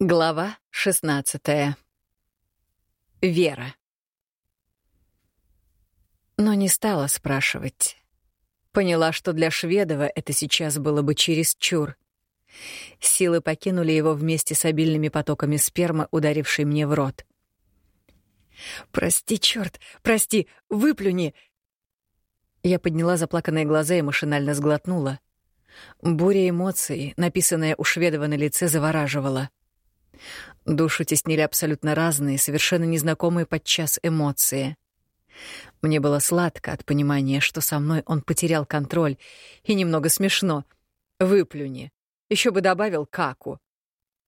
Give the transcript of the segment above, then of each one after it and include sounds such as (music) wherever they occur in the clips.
Глава 16. Вера. Но не стала спрашивать. Поняла, что для Шведова это сейчас было бы чересчур. Силы покинули его вместе с обильными потоками спермы, ударившей мне в рот. «Прости, черт, прости, выплюни!» Я подняла заплаканные глаза и машинально сглотнула. Буря эмоций, написанная у Шведова на лице, завораживала — Душу теснили абсолютно разные, совершенно незнакомые подчас эмоции. Мне было сладко от понимания, что со мной он потерял контроль, и немного смешно. Выплюни. Еще бы добавил каку.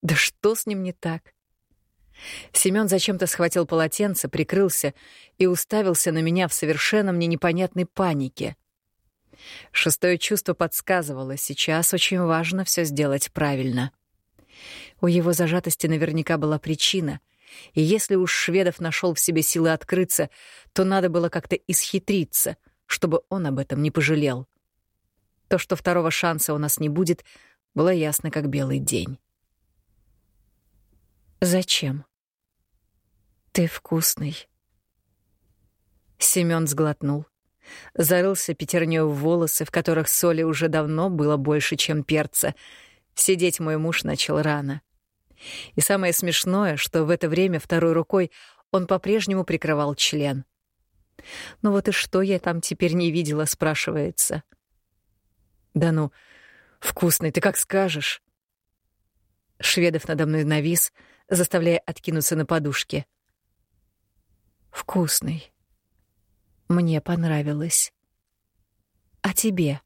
Да что с ним не так? Семён зачем-то схватил полотенце, прикрылся и уставился на меня в совершенно мне непонятной панике. Шестое чувство подсказывало, сейчас очень важно все сделать правильно. — у его зажатости наверняка была причина, и если уж Шведов нашел в себе силы открыться, то надо было как-то исхитриться, чтобы он об этом не пожалел. То, что второго шанса у нас не будет, было ясно как белый день. «Зачем?» «Ты вкусный». Семён сглотнул. Зарылся пятернёй в волосы, в которых соли уже давно было больше, чем перца. Сидеть мой муж начал рано. И самое смешное, что в это время второй рукой он по-прежнему прикрывал член. Ну вот и что я там теперь не видела, спрашивается. Да ну, вкусный, ты как скажешь. Шведов надо мной навис, заставляя откинуться на подушке. Вкусный. Мне понравилось. А тебе?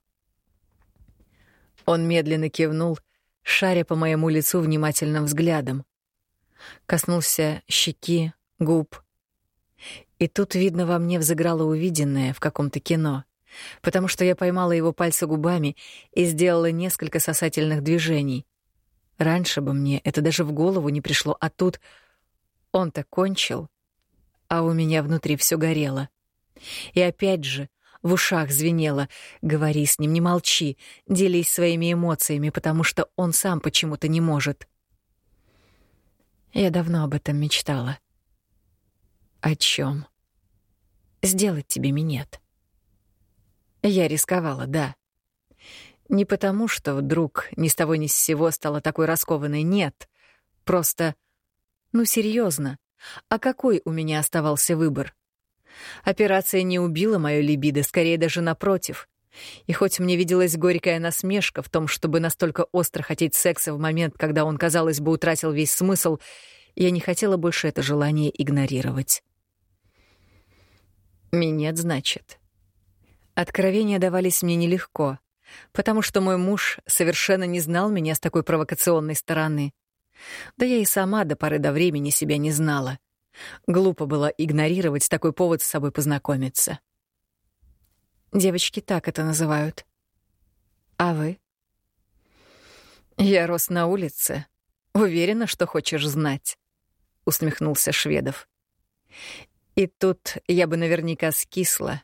Он медленно кивнул, шаря по моему лицу внимательным взглядом. Коснулся щеки, губ. И тут, видно, во мне взыграло увиденное в каком-то кино, потому что я поймала его пальцы губами и сделала несколько сосательных движений. Раньше бы мне это даже в голову не пришло, а тут он-то кончил, а у меня внутри все горело. И опять же, в ушах звенело. Говори с ним, не молчи, делись своими эмоциями, потому что он сам почему-то не может. Я давно об этом мечтала. О чем? Сделать тебе минет. Я рисковала, да. Не потому, что вдруг ни с того ни с сего стала такой раскованной, нет. Просто, ну серьезно, а какой у меня оставался выбор? Операция не убила моё либидо, скорее даже напротив. И хоть мне виделась горькая насмешка в том, чтобы настолько остро хотеть секса в момент, когда он, казалось бы, утратил весь смысл, я не хотела больше это желание игнорировать. Минет, значит. Откровения давались мне нелегко, потому что мой муж совершенно не знал меня с такой провокационной стороны. Да я и сама до поры до времени себя не знала. Глупо было игнорировать такой повод с собой познакомиться. Девочки так это называют. А вы? Я рос на улице. Уверена, что хочешь знать, усмехнулся Шведов. И тут я бы наверняка скисла,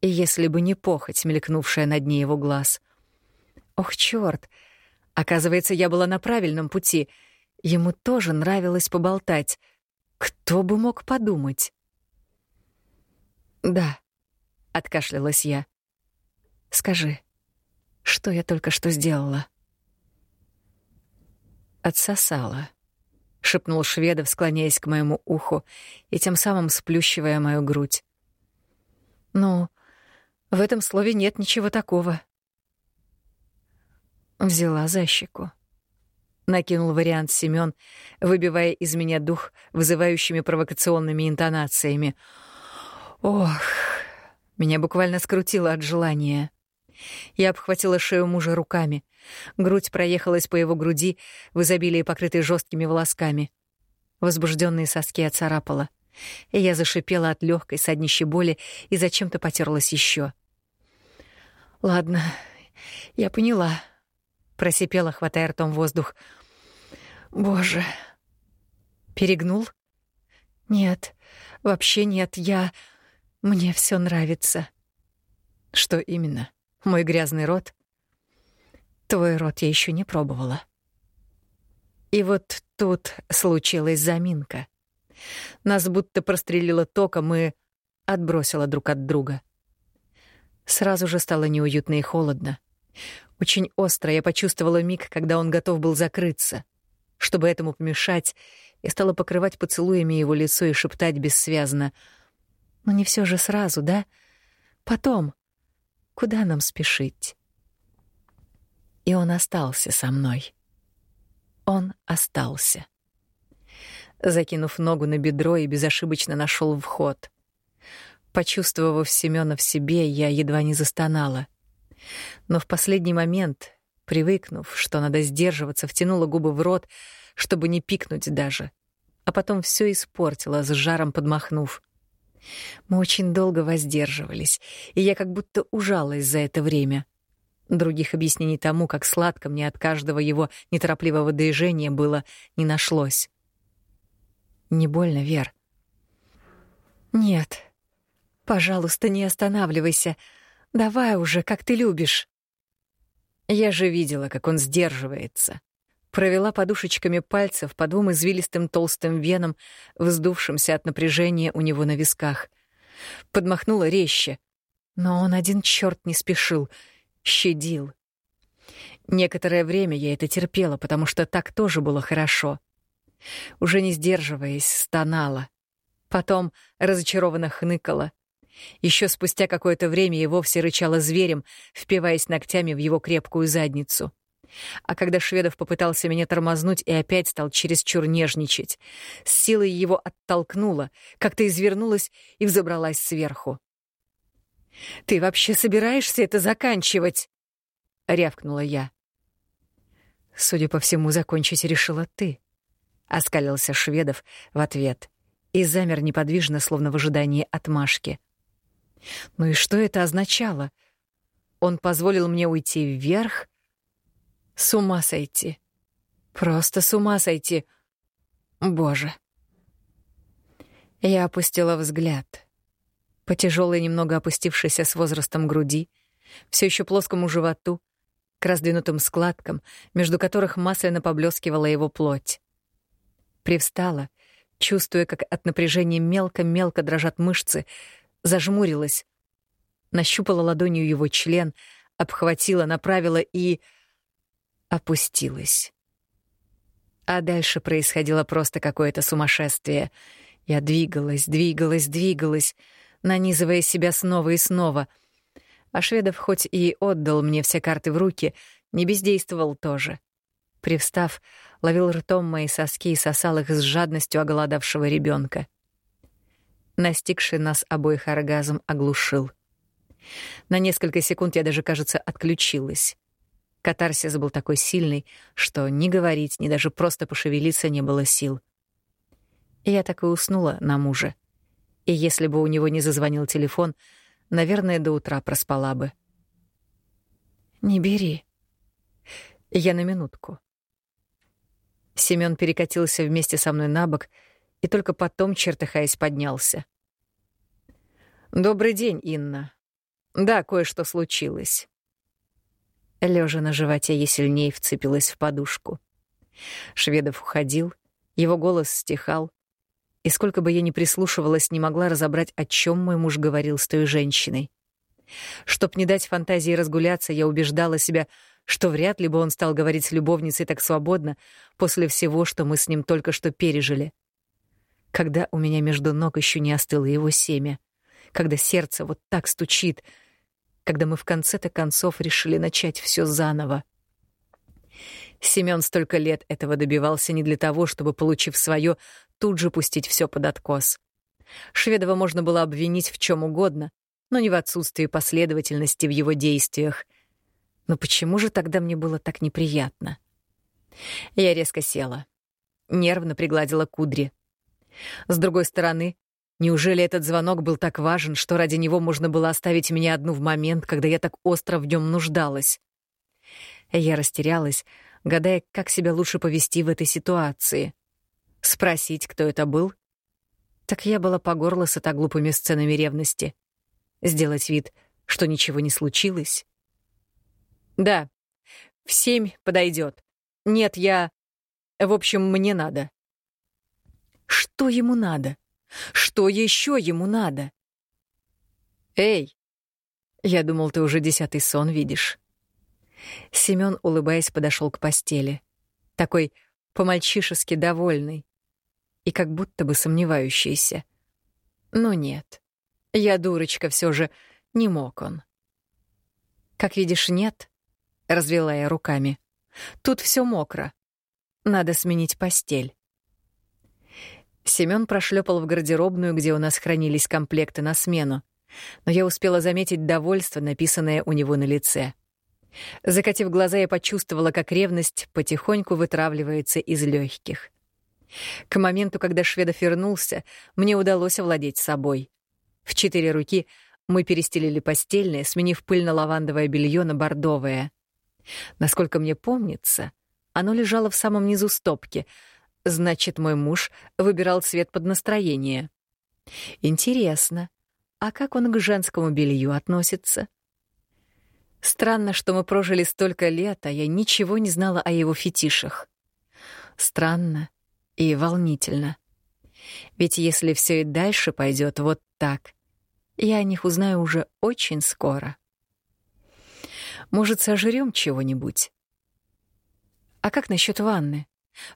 если бы не похоть, мелькнувшая на дне его глаз. Ох, чёрт! Оказывается, я была на правильном пути. Ему тоже нравилось поболтать. Кто бы мог подумать? Да, откашлялась я. Скажи, что я только что сделала? Отсосала, шепнул Шведов, склоняясь к моему уху и тем самым сплющивая мою грудь. Ну, в этом слове нет ничего такого. Взяла за щеку накинул вариант Семён, выбивая из меня дух вызывающими провокационными интонациями. Ох, меня буквально скрутило от желания. Я обхватила шею мужа руками. Грудь проехалась по его груди, в изобилии покрытой жесткими волосками. Возбужденные соски оцарапала. И я зашипела от легкой саднищей боли и зачем-то потерлась еще. «Ладно, я поняла», — просипела, хватая ртом воздух. Боже. Перегнул? Нет, вообще нет, я... Мне все нравится. Что именно? Мой грязный рот? Твой рот я еще не пробовала. И вот тут случилась заминка. Нас будто прострелило током и отбросило друг от друга. Сразу же стало неуютно и холодно. Очень остро я почувствовала миг, когда он готов был закрыться. Чтобы этому помешать, я стала покрывать поцелуями его лицо и шептать бессвязно. «Но не все же сразу, да? Потом. Куда нам спешить?» И он остался со мной. Он остался. Закинув ногу на бедро и безошибочно нашел вход. Почувствовав Семёна в себе, я едва не застонала. Но в последний момент, привыкнув, что надо сдерживаться, втянула губы в рот, чтобы не пикнуть даже. А потом все испортила, с жаром подмахнув. Мы очень долго воздерживались, и я как будто ужалась за это время. Других объяснений тому, как сладко мне от каждого его неторопливого движения было, не нашлось. Не больно, Вер? Нет. Пожалуйста, не останавливайся. Давай уже, как ты любишь. Я же видела, как он сдерживается. Провела подушечками пальцев по двум извилистым толстым венам, вздувшимся от напряжения у него на висках. Подмахнула резче. Но он один черт не спешил — щадил. Некоторое время я это терпела, потому что так тоже было хорошо. Уже не сдерживаясь, стонала. Потом разочарованно хныкала. Еще спустя какое-то время и вовсе рычала зверем, впиваясь ногтями в его крепкую задницу. А когда Шведов попытался меня тормознуть и опять стал чересчур нежничать, с силой его оттолкнула, как-то извернулась и взобралась сверху. Ты вообще собираешься это заканчивать? рявкнула я. Судя по всему, закончить решила ты, оскалился Шведов в ответ и замер неподвижно, словно в ожидании отмашки. Ну и что это означало? Он позволил мне уйти вверх? С ума сойти. Просто с ума сойти. Боже. Я опустила взгляд по тяжелой, немного опустившейся с возрастом груди, все еще плоскому животу, к раздвинутым складкам, между которых масляно поблескивала его плоть. Привстала, чувствуя, как от напряжения мелко-мелко дрожат мышцы, зажмурилась, нащупала ладонью его член, обхватила, направила и... опустилась. А дальше происходило просто какое-то сумасшествие. Я двигалась, двигалась, двигалась, нанизывая себя снова и снова. А Шведов хоть и отдал мне все карты в руки, не бездействовал тоже. Привстав, ловил ртом мои соски и сосал их с жадностью оголодавшего ребенка. Настигший нас обоих оргазм оглушил. На несколько секунд я даже, кажется, отключилась. Катарсис был такой сильный, что ни говорить, ни даже просто пошевелиться не было сил. я так и уснула на муже. И если бы у него не зазвонил телефон, наверное, до утра проспала бы. «Не бери». Я на минутку. Семён перекатился вместе со мной на бок и только потом, чертыхаясь, поднялся. «Добрый день, Инна. Да, кое-что случилось». Лежа на животе, я сильнее вцепилась в подушку. Шведов уходил, его голос стихал, и сколько бы я ни прислушивалась, не могла разобрать, о чем мой муж говорил с той женщиной. Чтоб не дать фантазии разгуляться, я убеждала себя, что вряд ли бы он стал говорить с любовницей так свободно после всего, что мы с ним только что пережили. Когда у меня между ног еще не остыло его семя, когда сердце вот так стучит, когда мы в конце-то концов решили начать все заново. Семён столько лет этого добивался не для того, чтобы, получив свое, тут же пустить все под откос. Шведова можно было обвинить в чем угодно, но не в отсутствии последовательности в его действиях. Но почему же тогда мне было так неприятно? Я резко села, нервно пригладила кудри. С другой стороны, неужели этот звонок был так важен, что ради него можно было оставить меня одну в момент, когда я так остро в нем нуждалась? Я растерялась, гадая, как себя лучше повести в этой ситуации. Спросить, кто это был? Так я была по горло сыта глупыми сценами ревности. Сделать вид, что ничего не случилось? Да, в семь подойдет. Нет, я... В общем, мне надо. Что ему надо? Что еще ему надо? Эй! Я думал, ты уже десятый сон видишь. Семён, улыбаясь, подошел к постели. Такой по-мальчишески довольный и как будто бы сомневающийся. Но нет. Я дурочка все же, не мог он. Как видишь, нет, развела я руками. Тут все мокро. Надо сменить постель. Семён прошлепал в гардеробную, где у нас хранились комплекты на смену, но я успела заметить довольство, написанное у него на лице. Закатив глаза, я почувствовала, как ревность потихоньку вытравливается из легких. К моменту, когда Шведов вернулся, мне удалось овладеть собой. В четыре руки мы перестелили постельное, сменив пыльно-лавандовое белье на бордовое. Насколько мне помнится, оно лежало в самом низу стопки. Значит, мой муж выбирал цвет под настроение. Интересно, а как он к женскому белью относится? Странно, что мы прожили столько лет, а я ничего не знала о его фетишах. Странно и волнительно. Ведь если все и дальше пойдет вот так, я о них узнаю уже очень скоро. Может, сожрем чего-нибудь? А как насчет ванны?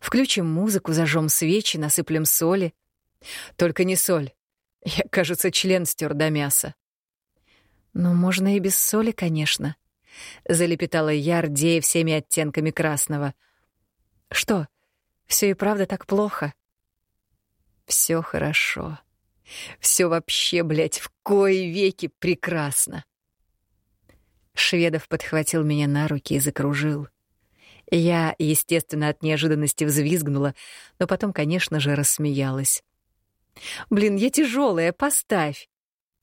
Включим музыку, зажжем свечи, насыплем соли. Только не соль. Я, кажется, член стер до мяса. Ну, можно и без соли, конечно. Залепетала я, рдея всеми оттенками красного. Что, все и правда так плохо? Все хорошо. Все вообще, блядь, в кои веки прекрасно. Шведов подхватил меня на руки и закружил. Я, естественно, от неожиданности взвизгнула, но потом, конечно же, рассмеялась. «Блин, я тяжелая, поставь!»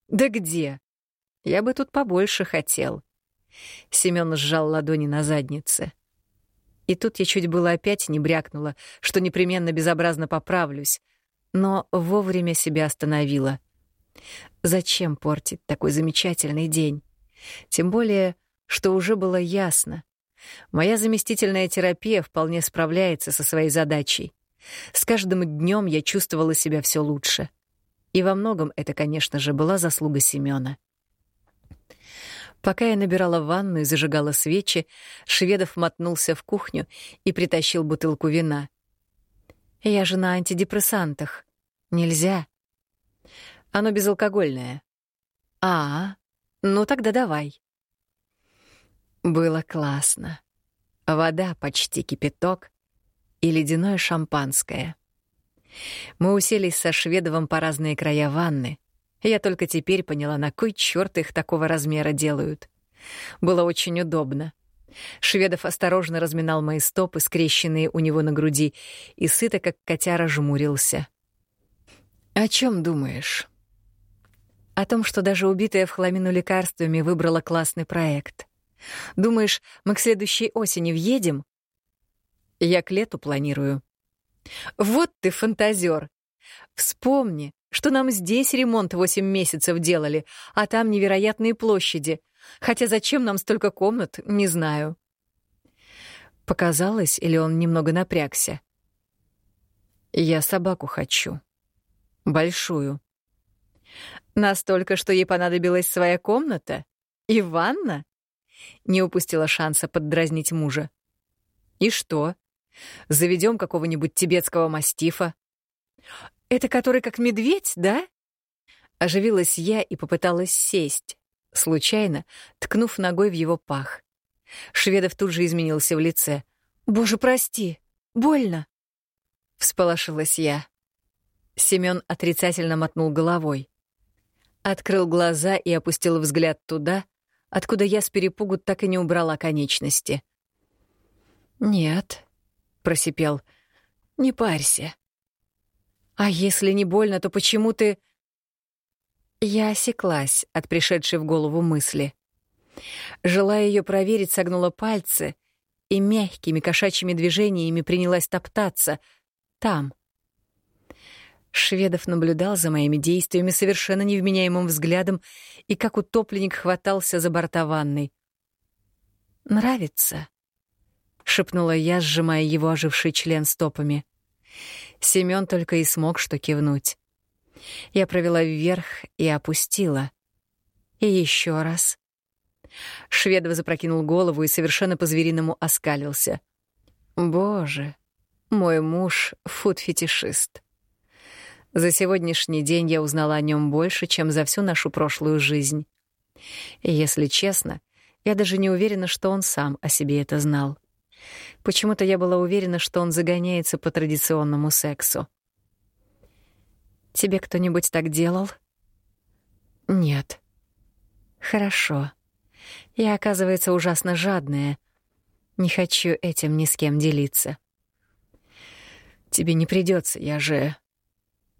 «Да где?» «Я бы тут побольше хотел». Семён сжал ладони на заднице. И тут я чуть было опять не брякнула, что непременно безобразно поправлюсь, но вовремя себя остановила. Зачем портить такой замечательный день? Тем более, что уже было ясно. Моя заместительная терапия вполне справляется со своей задачей. С каждым днем я чувствовала себя все лучше. И во многом это, конечно же, была заслуга Семёна. Пока я набирала ванну и зажигала свечи, Шведов мотнулся в кухню и притащил бутылку вина. «Я же на антидепрессантах. Нельзя». «Оно безалкогольное». «А, ну тогда давай». Было классно. Вода почти кипяток и ледяное шампанское. Мы уселись со Шведовым по разные края ванны. Я только теперь поняла, на кой чёрт их такого размера делают. Было очень удобно. Шведов осторожно разминал мои стопы, скрещенные у него на груди, и сыто, как котяра, жмурился. «О чем думаешь?» «О том, что даже убитая в хламину лекарствами выбрала классный проект. Думаешь, мы к следующей осени въедем?» «Я к лету планирую». «Вот ты фантазер! Вспомни, что нам здесь ремонт восемь месяцев делали, а там невероятные площади. Хотя зачем нам столько комнат, не знаю. Показалось, или он немного напрягся? Я собаку хочу. Большую. Настолько, что ей понадобилась своя комната? И ванна? Не упустила шанса поддразнить мужа. И что? Заведем какого-нибудь тибетского мастифа? «Это который как медведь, да?» Оживилась я и попыталась сесть, случайно ткнув ногой в его пах. Шведов тут же изменился в лице. «Боже, прости! Больно!» Всполошилась я. Семён отрицательно мотнул головой. Открыл глаза и опустил взгляд туда, откуда я с перепугу так и не убрала конечности. «Нет», — просипел, — «не парься. «А если не больно, то почему ты...» Я осеклась от пришедшей в голову мысли. Желая ее проверить, согнула пальцы и мягкими кошачьими движениями принялась топтаться. Там. Шведов наблюдал за моими действиями совершенно невменяемым взглядом и как утопленник хватался за борта ванной. «Нравится?» — шепнула я, сжимая его оживший член стопами. Семён только и смог что кивнуть. Я провела вверх и опустила. И еще раз. Шведов запрокинул голову и совершенно по-звериному оскалился. «Боже, мой муж — фуд-фетишист. За сегодняшний день я узнала о нем больше, чем за всю нашу прошлую жизнь. И, если честно, я даже не уверена, что он сам о себе это знал. Почему-то я была уверена, что он загоняется по традиционному сексу. «Тебе кто-нибудь так делал?» «Нет». «Хорошо. Я, оказывается, ужасно жадная. Не хочу этим ни с кем делиться». «Тебе не придется, я же...»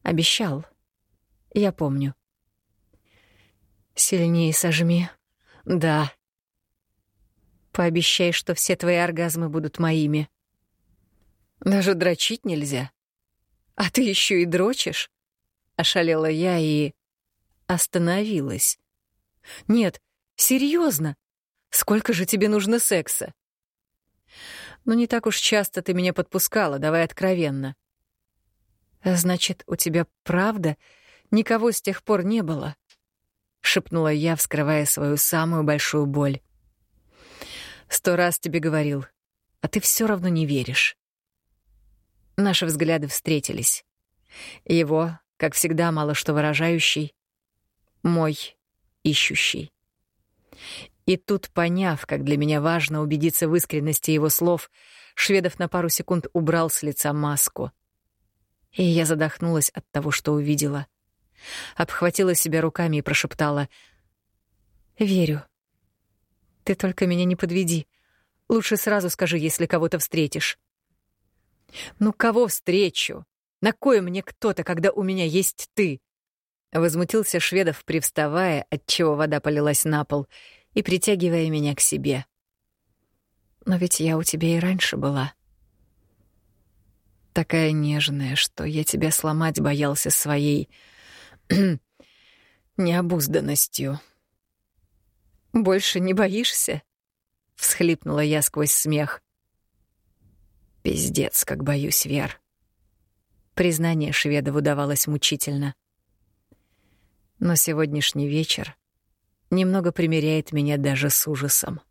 «Обещал. Я помню». «Сильнее сожми». «Да». «Пообещай, что все твои оргазмы будут моими». «Даже дрочить нельзя. А ты еще и дрочишь?» Ошалела я и... остановилась. «Нет, серьезно. Сколько же тебе нужно секса?» «Ну, не так уж часто ты меня подпускала, давай откровенно». «Значит, у тебя правда никого с тех пор не было?» — шепнула я, вскрывая свою самую большую боль. «Сто раз тебе говорил, а ты все равно не веришь». Наши взгляды встретились. Его, как всегда, мало что выражающий, мой ищущий. И тут, поняв, как для меня важно убедиться в искренности его слов, Шведов на пару секунд убрал с лица маску. И я задохнулась от того, что увидела. Обхватила себя руками и прошептала. «Верю. Ты только меня не подведи. Лучше сразу скажи, если кого-то встретишь». «Ну, кого встречу? На кое мне кто-то, когда у меня есть ты?» Возмутился Шведов, привставая, отчего вода полилась на пол, и притягивая меня к себе. «Но ведь я у тебя и раньше была», такая нежная, что я тебя сломать боялся своей (clears throat) необузданностью. Больше не боишься? всхлипнула я сквозь смех. Пиздец, как боюсь, Вер. Признание Шведову давалось мучительно. Но сегодняшний вечер немного примиряет меня даже с ужасом.